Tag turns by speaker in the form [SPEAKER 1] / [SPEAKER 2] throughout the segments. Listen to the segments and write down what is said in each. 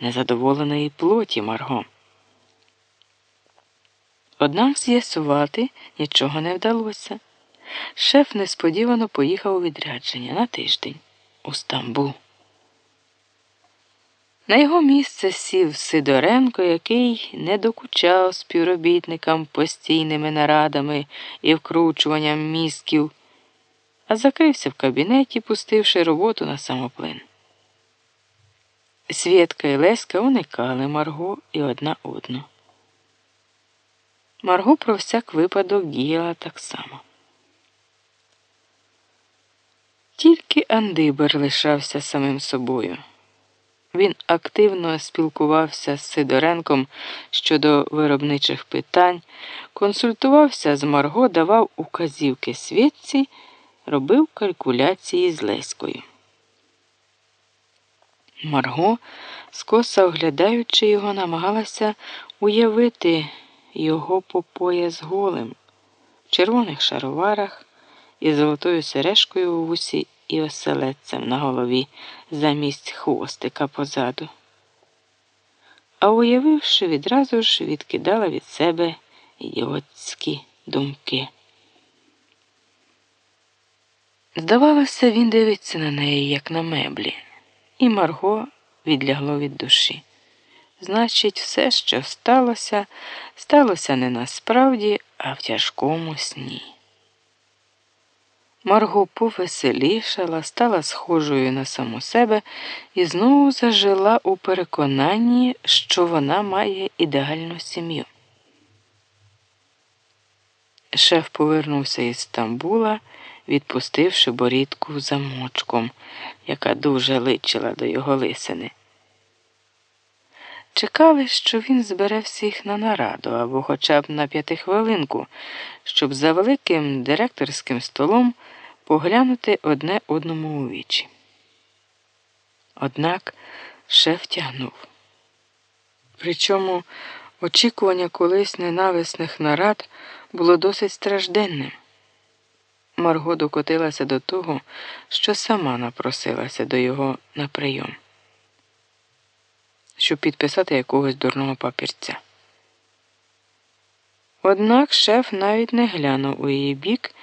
[SPEAKER 1] незадоволеної плоті Марго. Однак з'ясувати нічого не вдалося. Шеф несподівано поїхав у відрядження на тиждень у Стамбул. На його місце сів Сидоренко, який не докучав співробітникам постійними нарадами і вкручуванням мізків, а закрився в кабінеті, пустивши роботу на самоплин. Свєтка і Леська уникали Марго і одна одну. Марго про всяк випадок діяла так само. Тільки Андибер лишався самим собою. Він активно спілкувався з Сидоренком щодо виробничих питань, консультувався з Марго, давав указівки свідці, робив калькуляції з Леською. Марго, скоса оглядаючи його, намагалася уявити його по пояс голим, в червоних шароварах із золотою сережкою у вусі і оселедцем на голові замість хвостика позаду. А уявивши, відразу ж відкидала від себе ідіотські думки. Здавалося, він дивиться на неї, як на меблі, і Марго відлягло від душі. Значить, все, що сталося, сталося не насправді, а в тяжкому сні. Марго повеселішала, стала схожою на саму себе і знову зажила у переконанні, що вона має ідеальну сім'ю. Шеф повернувся із Стамбула, відпустивши борідку замочком, яка дуже личила до його лисини. Чекали, що він збере всіх на нараду або хоча б на п'ятихвилинку, щоб за великим директорським столом поглянути одне одному у вічі. Однак шеф тягнув. Причому очікування колись ненависних нарад було досить стражденним. Марго докотилася до того, що сама напросилася до його на прийом щоб підписати якогось дурного папірця. Однак шеф навіть не глянув у її бік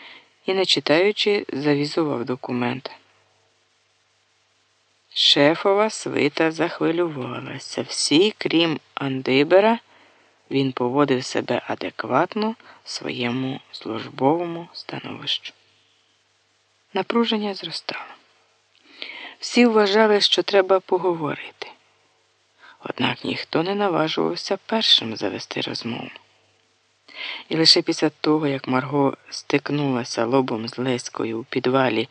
[SPEAKER 1] і, не читаючи, завізував документ. Шефова свита захвилювалася. Всі, крім Андибера, він поводив себе адекватно своєму службовому становищу. Напруження зростало. Всі вважали, що треба поговорити. Однак ніхто не наважувався першим завести розмову. І лише після того, як Марго стикнулася лобом з Леською у підвалі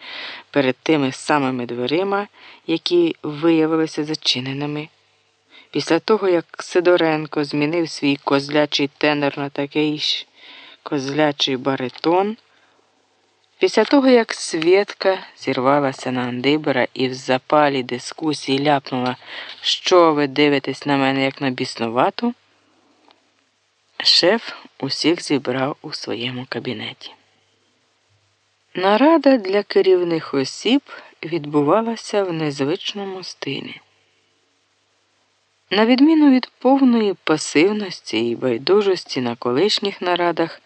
[SPEAKER 1] перед тими самими дверима, які виявилися зачиненими, після того, як Сидоренко змінив свій козлячий тенор на такий ж козлячий баритон, Після того, як Свєтка зірвалася на Андибера і в запалі дискусії ляпнула, що ви дивитесь на мене як на біснувату, шеф усіх зібрав у своєму кабінеті. Нарада для керівних осіб відбувалася в незвичному стилі. На відміну від повної пасивності і байдужості на колишніх нарадах,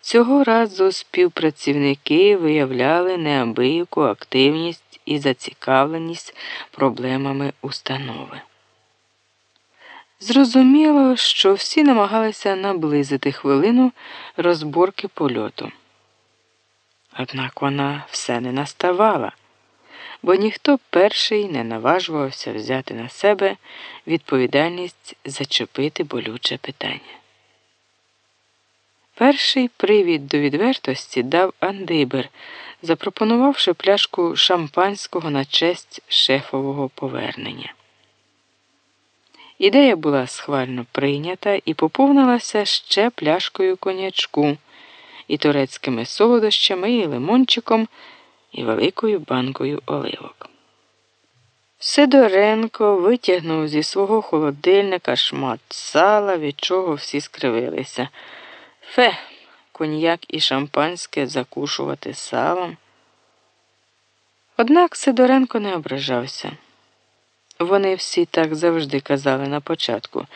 [SPEAKER 1] цього разу співпрацівники виявляли неабияку активність і зацікавленість проблемами установи. Зрозуміло, що всі намагалися наблизити хвилину розборки польоту. Однак вона все не наставала бо ніхто перший не наважувався взяти на себе відповідальність зачепити болюче питання. Перший привід до відвертості дав Андибер, запропонувавши пляшку шампанського на честь шефового повернення. Ідея була схвально прийнята і поповнилася ще пляшкою конячку, і турецькими солодощами, і лимончиком і великою банкою оливок. Сидоренко витягнув зі свого холодильника шмат сала, від чого всі скривилися. Фе, коньяк і шампанське закушувати салом. Однак Сидоренко не ображався. Вони всі так завжди казали на початку.